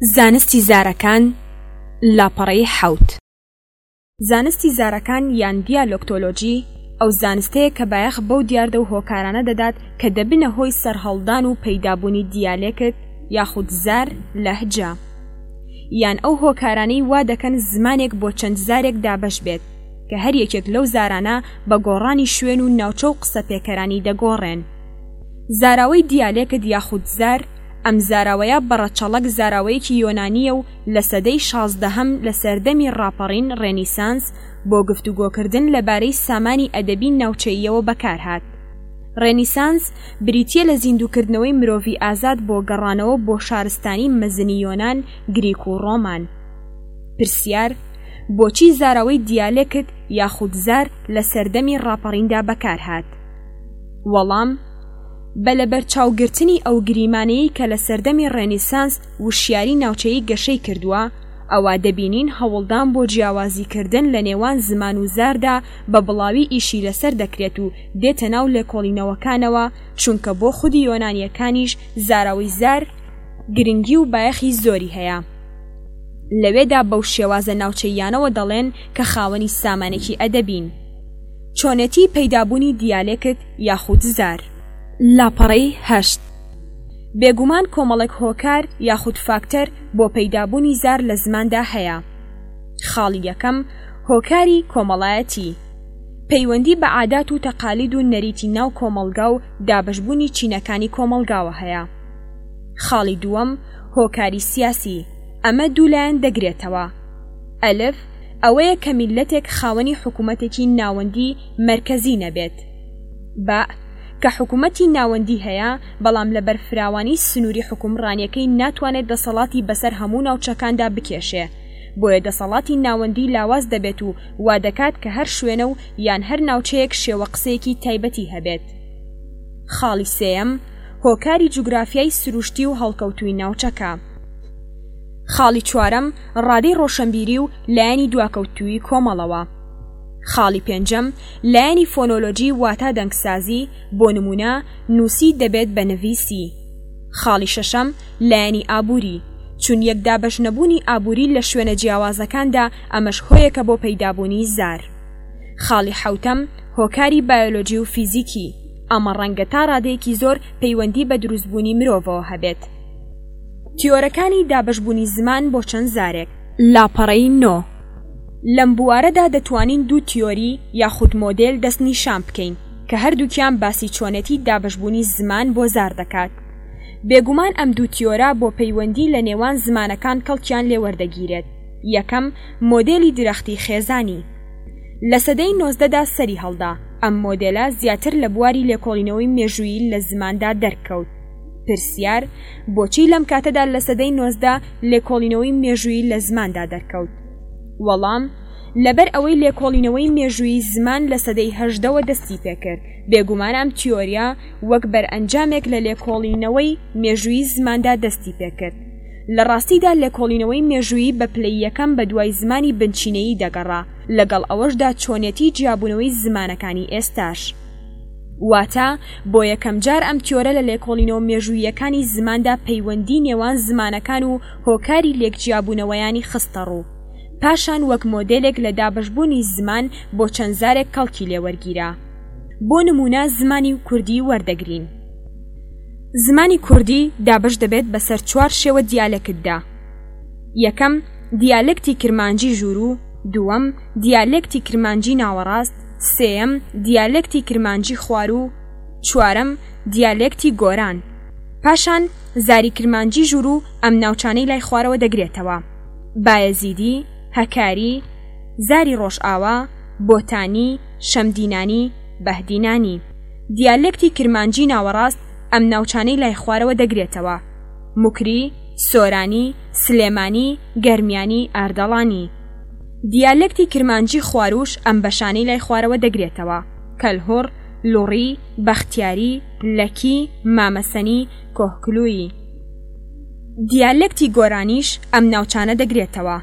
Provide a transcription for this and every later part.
زانستی زارەکان، لاپەڕەی حەوت. زانستی زارەکان یان دیالۆکتۆلۆجی ئەو زانستەیە کە بایەخ بەو دیاردە و هۆکارانە دەدات کە دەبنە هۆی سەرهەڵدان و پەیدابوونی دیالێکت یاخود زار، لەهجە. یان ئەو هۆکارانەی وا دەکەن زمانێک بۆ چەند زارێک دابەش بێت کە هەر یەکێک لەو زارانە بە گۆڕانی شوێن و ناوچە و قسەپێکەرانی دەگۆڕێن. زاراوەی دیالێکت یاخود زار، ئەم زاراوەیە بەڕەچەڵەک زاراوەیەکی یۆنانییە و لە سەدەی شازدەهەم لە سەردەمی ڕاپەڕین ڕێنیسانس بۆ گفتوگۆکردن لەبارەی سامانی ئەدەبی ناوچەییەوە بەکارهات. ڕێنیسانس بریتییە لە زیندووکردنەوەی مرۆڤی ئازاد بۆ گەڕانەوە بۆ شارستانی مەزنی یۆنان، گریک و ڕۆمان. پرسیار، بۆچی زاراوەی دیالێکت یاخود زار لە سەردەمی ڕاپەڕیندا بەکارهات؟ وەڵام، بە لەبەرچاوگرتنی ئەو گریمانەیەی کە لە سەردەمی ڕێنیسانس وشیاری ناوچەیی گەشەی کردووە ئەوا دەبینین هەوڵدان بۆ جیاوازیکردن لە نێوان زمان و زاردا بە بڵاوی ئیشی لەسەر دەکرێت و دێتە ناو لێکۆڵینەوەکانەوە چونکە بۆ خودی یۆنانیەکانیش زاراوەی زار گرنگی و بایەخی زۆری هەیە لەوێدا بەو شێوازە ناوچەیانەوە دەڵێن کە خاوەنی سامانێکی ئەدەبین چۆنێتی پەیدابوونی دیالێکت یاخود زار. لاپەڕەی هەشت بێگومان کۆمەڵێک هۆکار یاخود فاکتەر بۆ پەیدابوونی زار لە زماندا هەیە. خاڵی یەکەم هۆکاری کۆمەڵایەتی پەیوەندی بە عادات و تەقالید و نەریتی ناو کۆمەڵگا و دابشبوونی چینەکانی کۆمەڵگاوە هەیە. خاڵی دووەم هۆکاری سیاسی ئەمە دوولایەن دەگرێتەوە ئەلف ئەوەیە کە میلەتێک خاوەنی حکوومەتێکی ناوەندی مەرکەزی نەبێت. باء کە حکومەتی ناوەندی هەیە، بەڵام لە بەرفراوانی سنووری حکومڕانیەکەی ناتوانێت دەسەڵاتی بەسەر هەموو ناوچەکاندا بکێشێ. بۆیە دەسەڵاتی ناوەندی لاواز دەبێت و وا دەکات کە هەر شوێنە و یان هەر ناوچەیەک شێوە قسەیەکی تایبەتی هەبێت. خاڵی سێیەم، هۆکاری جوگرافیای سروشتی و هەڵکەوتووی ناوچەکە. خاڵی چوارەم، ڕادەی ڕۆشەنبیری و لایەنی دواکەوتوویی کۆمەڵەوە. خاڵی پێنجەم لایەنی فۆنۆلۆجی واتا دەنگسازی بۆ نمونە نووسی دەبێت بە نڤیسی خاڵی شەشەم لایەنی ئابووری چون یەک دابش نەبوونی ئابووری لە شوێنە جیاوازەکاندا ئەمەش هۆیەکە بۆ پەیدابوونی زار خاڵی حوتەم هۆکاری بایۆلۆجی و فیزیکی ئەمە ڕەنگە تا ڕادەیەکی زۆر پەیوەندی بە دروستبوونی مرۆڤەوە هەبێت تیۆرەکانی دابشبوونی زمان بۆ چەند زارێک لاپەڕەی نۆ لەم بوارەدا دەتوانین دوو تیۆری یاخود مۆدێل دەستنیشان بکەین کە هەردووکیان باسی چۆنێتی دابشبوونی زمان بۆ زار دەکات بێگومان ئەم دوو تیۆرا بۆ پەیوەندی لە نێوان زمانەکان کەڵکیان لێوەردەگیرێت یەکەم مۆدێلی درەختی خێزانی لە سەدەی نۆزدەدا سەری هەڵدا ئەم مۆدێلە زیاتر لە بواری لێکۆڵینەوەی مێژوویی لە زماندا دەرکەوت پرسیار، بۆچی لەم کاتەدا لە سەدەی نۆزدە لێکۆڵینەوەی مێژووی لە زماندا دەرکەوت؟ وەڵام، لەبەر ئەوەی لێکۆڵینەوەی مێژووی زمان لە سەدەی هەژدەوە دەستی پێکرد بێگومان ئەم تیۆریە وەک بەرئەنجامێک لە لێکۆڵینەوەی مێژووی زماندا دەستی پێکرد لە ڕاستیدا لێکۆڵینەوەی مێژووی بە پلەی یەکەم بە دوای زمانی بنچینەیی دەگەڕا لەگەڵ ئەوەشدا چۆنێتی جیابوونەوەی زمانەکانی ئێستاش واتە بۆ یەکەم جار ئەم تیۆرە لە لێکۆڵینەوە مێژووییەکانی زماندا پەیوەندی نێوان زمانەکان و هۆکاری لێک جیابوونەوەیانی خستە ڕوو پاشان وەک مۆدێلێک لە دابشبوونی زمان بۆ چەند زارێک کەڵکی لێوەرگیرا بۆ نمونە زمانی و کوردی وەردەگرین زمانی کوردی دابش دەبێت بەسەر چوار شێوە دیالەکتدا یەکەم دیالەکتی کرمانجی ژوورو دووەم دیالەکتی کرمانجی ناوەڕاست سێیەم، دیالێکتی کرمانجی خوار و چوارەم، دیالێکتی گۆران. پاشان زاری کرمانجی ژوور و ئەم ناوچانەی لای خوارەوە دەگرێتەوە، بایەزیدی، هەکاری، زاری ڕۆژئاوا، بۆتانی، شەمدینانی، بەهدینانی. دیالێکتی کرمانجی ناوەڕاست ئەم ناوچانەی لای خوارەوە دەگرێتەوە، موکری، سۆرانی، سلێمانی، گەرمیانی، ئاردەڵانی. دیالەکتی کرمانجی خوارووش ئەم بەشانەی لای خوارەوە دەگرێتەوە، کەلهوڕ، لوڕی، بەختیاری، لەکی، مامەسەنی، کۆهکلوویی. دیالەکتی گۆرانیش ئەم ناوچانە دەگرێتەوە،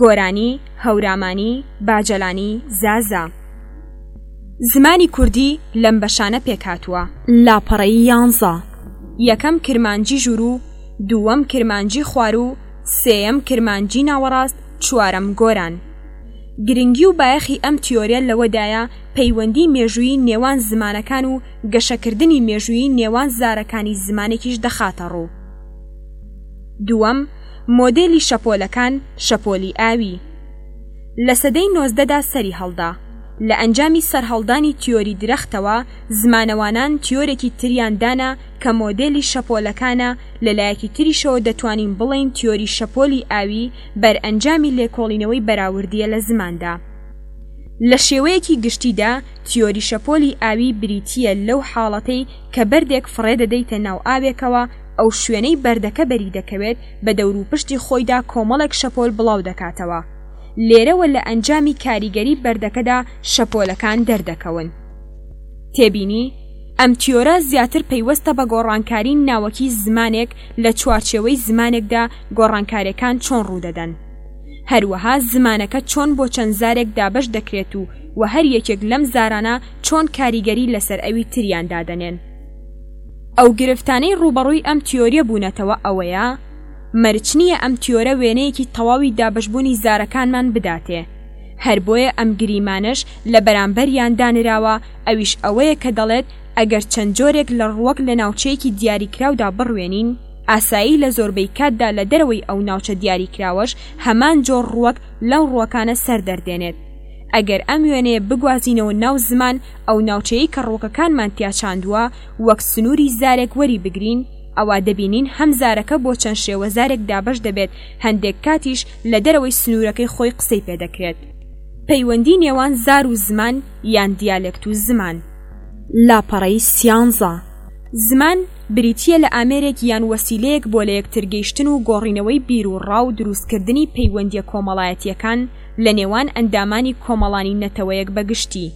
گۆرانی، هەورامانی، باجەلانی، زازا. زمانی کوردی لەم بەشانە پێکهاتووە. لاپەڕەی یانزە. یەکەم کرمانجی ژوورو، دووەم کرمانجی خواروو، سێیەم کرمانجی ناوەڕاست، چوارەم گۆران گرنگی و بایەخی ئەم تیۆریە لەوەدایە پەیوەندی مێژووی نێوان زمانەکان و گەشەکردنی مێژووی نێوان زارەکانی زمانێکیش دەخاتە ڕوو دووەم مۆدێلی شەپۆلەکان شەپۆلی ئاوی لە سەدەی نۆزدەدا سەری هەڵدا لە ئەنجامی سەرهەڵدانی تیۆری درەختەوە زمانەوانان تیۆرێکی تریاندانە کە مۆدێلی شەپۆلەکانە، لە لایەکی تریشەوە دەتوانین بڵێین تیۆری شەپۆلی ئاوی بەرئەنجامی لێکۆڵینەوەی بەراوردییە لە زماندا. لە شێوەیەکی گشتیدا تیۆری شەپۆلی ئاوی بریتییە لەو حاڵەتەی کە بەردێک فڕێ دەدەیتە ناو ئاوێکەوە، ئەو شوێنەی بەردەکە بەری دەکەوێت بە دەوروپشتی خۆیدا کۆمەڵێک شەپۆل بڵاو دەکاتەوە. لێرەوە لە ئەنجامی کاریگەری بەردەکەدا شەپۆلەکان دەردەکەون. تێبینی. ئەم تیۆرە زیاتر پەیوەستە بە گۆڕانکاری ناوەکی زمانێک لە چوارچێوەی زمانێکدا گۆڕانکارەکان چۆن ڕوودەدەن هەروەها زمانەکە چۆن بۆ چەند زارێک دابەش دەکرێت و و هەر یەکێک لەم زارانە چۆن کاریگەری لەسەر ئەوی تریان دادەنێن ئەو گرفتانەی ڕوبەڕووی ئەم تیۆریە بوونەتەوە ئەوەیە مەرچ نییە ئەم تیۆرە وێنەیەکی تەواوی دابشبوونی زارەکانمان بداتێ هەر بۆیە ئەم گریمانەش لە بەرامبەریان دانراوە ئەویش ئەوەیە کە دەڵێت ئەگەر چەند جۆرێک لە ڕووەک لە ناوچەیەکی دیاریکراودا بڕوێنین، ئاسایی لە زۆربەی کاتدا لە دەرەوەی ئەو ناوچە دیاریکراوەش هەمان جۆر ڕووەک لەو ڕووەکانە سەر دەردێنێت. ئەگەر ئەم وێنەیە بگوازینەوە ناو زمان، ئەو ناوچەیەی کە ڕووەکەکانمان تیا چاندووە وەک سنووری زارێک وەری بگرین، ئەوا دەبینین هەم زارەکە بۆ چەند شێوەزارێک دابەش دەبێت، هەندێک کاتیش لە دەرەوەی سنوورەکەی خۆی قسەی پێ دەکرێت. پەیوەندی نێوان زار و زمان، یان دیالێکت و زمان. لاپەڕەی سیانزە، زمان بریتییە لە ئامێرێک یان وەسیلەیەک بۆ لەیەکترگەیشتن و گۆڕینەوەی بیروڕا و دروستکردنی پەیوەندییە کۆمەڵایەتییەکان لە نێوان ئەندامانی کۆمەڵانی نەتەوەیەک بە گشتی.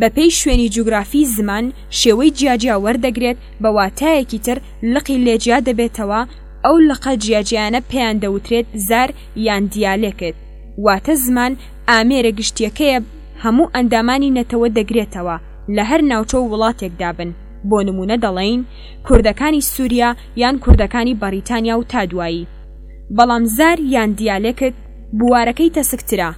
بەپێی شوێنی جوگرافی زمان شێوەی جیاجیا وەردەگرێت، بە واتایەکی تر لقی لێ جیا دەبێتەوە، ئەو لقە جیاجیایانە پێیان دەوترێت زار یان دیالێکت، واتە زمان ئامێرە گشتییەکەیە، هەموو ئەندامانی نەتەوە دەگرێتەوە لە هەر ناوچە و وڵاتێکدا بن، بۆ نموونە دەڵێین کوردەکانی سوریا یان کوردەکانی بەڕیتانیا و تا دوایی. بەڵام زار یان دیالێکت بوارەکەی تەسکترە،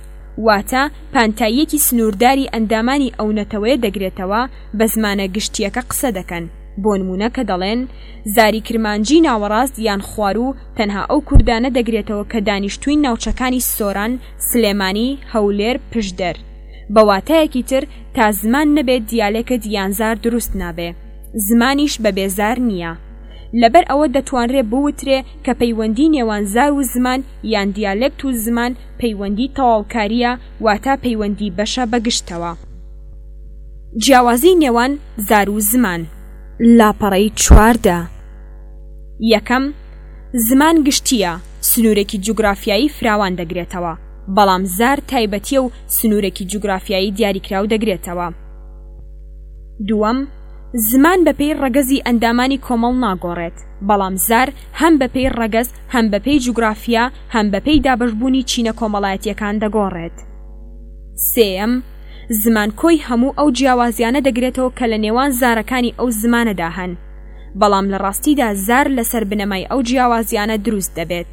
واتە پانتاییەکی سنوورداری ئەندامانی ئەو نەتەوەیە دەگرێتەوە بە زمانە گشتییەکە قسە دەکەن، بۆ نموونە کە دەڵێن زاری کرمانجی ناوەڕاست یان خواروو تەنها ئەو کوردانە دەگرێتەوە کە دانیشتووی ناوچەکانی سۆران، سلێمانی، هەولێر، پشدەر. بە واتایەکی تر تا زمان نەبێت دیالێکت یان زار دروست نابێ. زمانیش بەبێ زار نییە. لەبەر ئەوە دەتوانرێ بوترێ کە پەیوەندی نێوان زار و زمان یان دیالێکت و زمان پەیوەندی تەواوکارییە واتا پەیوەندی بەشە بە گشتەوە. جیاوازی نێوان زار و زمان. لاپەڕەی چواردە. یەکەم، زمان گشتییە. سنوورێکی جوگرافیایی فراوان دەگرێتەوە، بەڵام زار تایبەتیە و سنوورێکی جوگرافیایی دیاریکراو دەگرێتەوە. دووەم، زمان بەپێی ڕەگەزی ئەندامانی کۆمەڵ ناگۆڕێت، بەڵام زار هەم بەپێی ڕەگەز، هەم بەپێی جوگرافیا، هەم بەپێی دابەشبوونی چینە کۆمەڵایەتییەکان دەگۆڕێت. سێیەم، زمان کۆی هەموو ئەو جیاوازیانە دەگرێتەوە کە لە نێوان زارەکانی ئەو زمانەدا هەن، بەڵام لە ڕاستیدا زار لەسەر بنەمای ئەو جیاوازیانە دروست دەبێت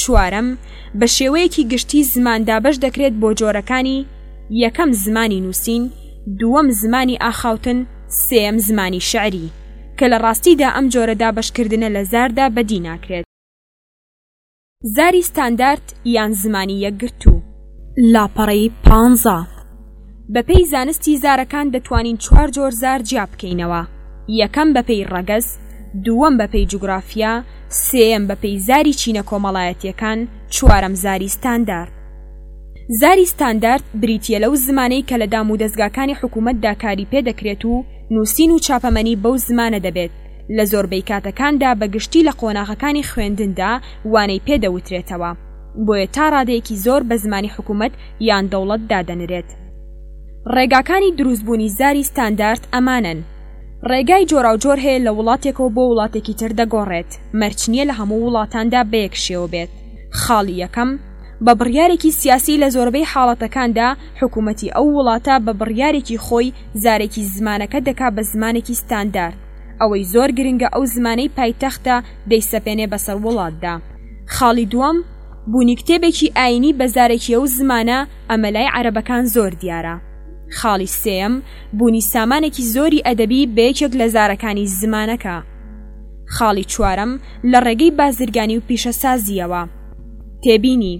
چوارەم بە شێوەیەکی گشتی زمان دابش دەکرێت بۆ جۆرەکانی یەکەم زمانی نووسین دووەم زمانی ئاخاوتن سێم زمانی شعری کە لە ڕاستیدا ئەم جۆرە دابشکردنە لە زاردا بەدی ناکرێت زاری ستاندارد یان زمانی یەکگرتوو. لاپەڕەی پانزە. بەپێی زانستی زارەکان دەتوانین چوار جۆر زار جیا بکەینەوە، یەکەم بەپێی ڕەگەز، دووەم بەپێی جوگرافیا، سێیەم بەپێی زاری چینە کۆمەڵایەتییەکان، چوارەم زاری ستاندارد. زاری ستاندارد بریتییە لەو زمانەی کە لە دامودەزگاکانی حکوومەتدا کاری پێ دەکرێت و نووسین و چاپەمەنی بەو زمانە دەبێت، لە زۆربەی کاتەکاندا بە گشتی لە قۆناغەکانی خوێندندا وانەی پێ دەوترێتەوە، بۆیە تا ڕادەیەکی زۆر بە زمانی حکوومەت یان دەوڵەت دادەنرێت. ڕێگاکانی دروستبوونی زاری ستاندارد ئەمانەن. ڕێگای جۆراوجۆر هەیە لە وڵاتێکەوە بۆ وڵاتێکی تر دەگۆڕێت، مەرج نییە لە هەموو وڵاتاندا بە یەک شێوە بێت. خاڵی یەکەم، بە بڕیارێکی سیاسی لە زۆربەی حاڵەتەکاندا حکوومەتی ئەو وڵاتە بە بڕیارێکی خۆی زارێکی زمانەکە دەکا بە زمانێکی ستاندارد، ئەوەی زۆر گرنگە ئەو زمانەی پایتەختە دەیسەپێنێ بەسەر وڵاتدا خاڵی دووەم بوونی کتێبێکی ئاینی بەزارێکی ئەو زمانە ئەمە لای عەرەبەکان زۆر دیارە خاڵی سێم بوونی سامانێکی زۆری ئەدەبی بە یەکێک لە زارەکانی زمانەکە خاڵی چوارەم لە ڕێگەی بازرگانی و پیشەسازیەوە تێبینی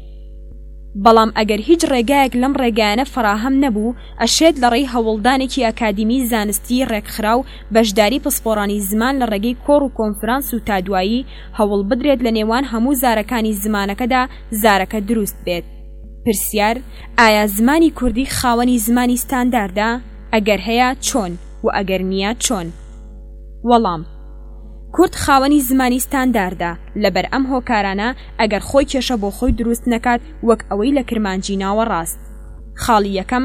بەڵام ئەگەر هیچ ڕێگایەک لەم ڕێگایانە فراهەم نەبوو ئەشێت لەڕێی هەوڵدانێکی ئەکادیمی زانستی ڕێکخراو بەشداری پسپۆڕانی زمان لە ڕێگەی کۆڕ و کۆنفرانس و تا دوایی، هەوڵ بدرێت لە نێوان هەموو زارەکانی زمانەکەدا زارەکە دروست بێت. پرسیار، ئایا زمانی کوردی خاوەنی زمانی ستانداردە؟ ئەگەر هەیە چۆن؟ و ئەگەر نییە چۆن؟ وەڵام، کورد خاوەنی زمانی ستانداردە، لەبەر ئەم هۆکارانە، ئەگەر خۆی کێشە بۆ خۆی دروست نەکات وەک ئەوەی لە کرمانجی ناوەڕاست. خاڵی یەکەم.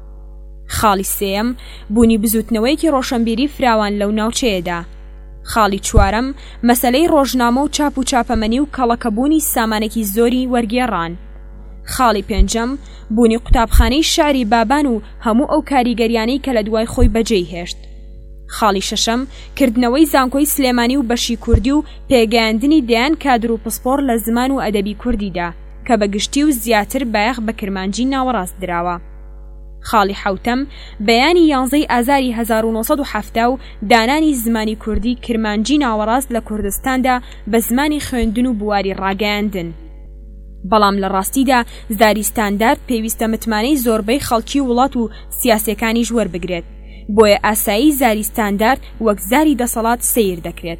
خاڵی سێەم بوونی بزوتنەوەیەکی ڕۆشنبیری فراوان لەو ناوچەیەدا خاڵی چوارەم مەسلەی ڕۆژنامە و چاپ و چاپەمەنی و کەڵەکەبوونی سامانێکی زۆری وەرگێڕان خاڵی پێنجەم بوونی قوتابخانەی شاری بابان و هەموو ئەو کاریگەریانەی کە لە دوای خۆی بەجێی هێشت خاڵی شەشەم کردنەوەی زانکۆی سلێمانی و بەشی کوردی و پێگەیاندنی دەیان کادر و پسپۆر لە زمان و ئەدەبی کوردیدا کە بە گشتی و زیاتر بایەخ بە کرمانجی ناوەڕاست دراوە. خاڵی حەوتەم، بەیانی یانزە ی ئازاری هەزار و نۆ سەد و حەفتا و دانانی زمانی کوردی کرمانجی ناوەڕاست لە کوردستاندا بە زمانی خوێندن و بواری ڕاگەیاندن. بەڵام لە ڕاستیدا زاری ستاندارد پێویستە متمانەی زۆربەی خەڵکی وڵات و سیاسیەکانیش وەربگرێت. بۆیە ئاسایی زاری ستاندارد وەک زاری دەسەڵات سەیر دەکرێت.